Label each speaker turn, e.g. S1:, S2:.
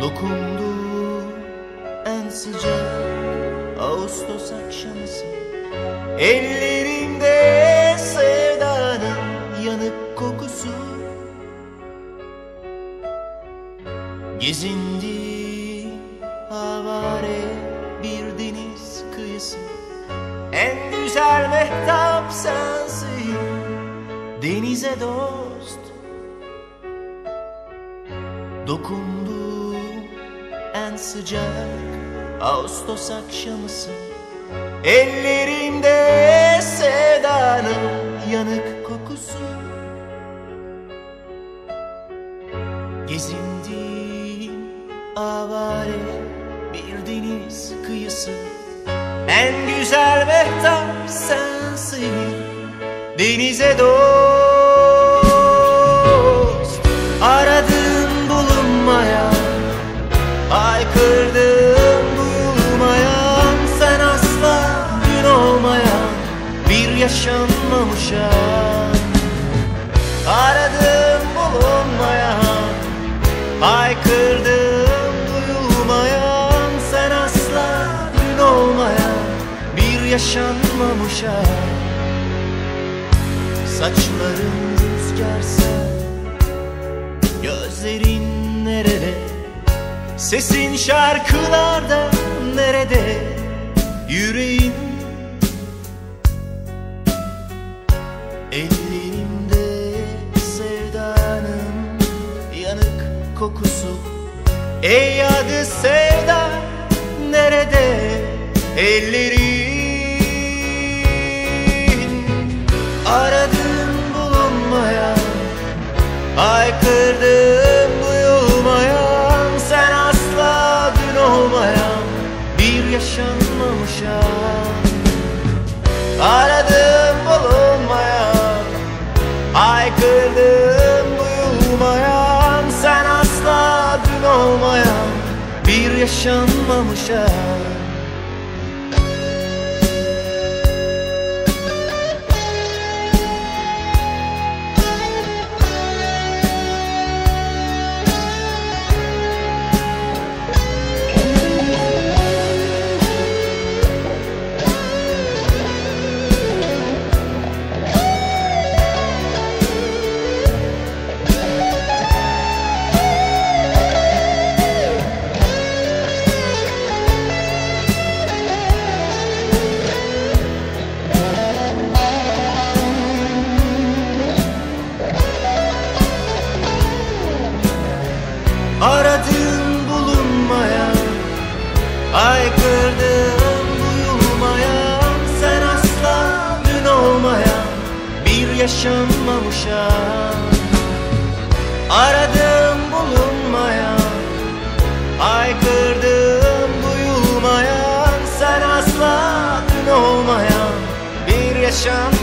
S1: Dokundu en sıcak Ağustos akşamısı. Ellerimde sevdanın yanık kokusu. Gezindi havare bir deniz kıyısı. En güzel mehtap sensin Denize dost. Dokundu sıcak Ağustos akşamısı. Ellerimde sevdanın yanık kokusu. Gezindim avare bir deniz kıyısı. En güzel mehtap sensin. Denize dost Haykırdım duyulmayan Sen asla gün olmayan Bir yaşanmamışa. Saçların rüzgarsa Gözlerin nerede? Sesin şarkılarda nerede? Yüreğin Ellerimde kokusu. Ey adı sevda nerede ellerin? Aradım bulunmayan Haykırdım duyulmayan Sen asla dün olmayan Bir yaşanmamışa. Aradım bulunmayan Haykırdım Bir yaşanmamışa yaşanmamışa Aradım bulunmayan Haykırdım duyulmayan Sen asla dün olmayan Bir yaşanmamışa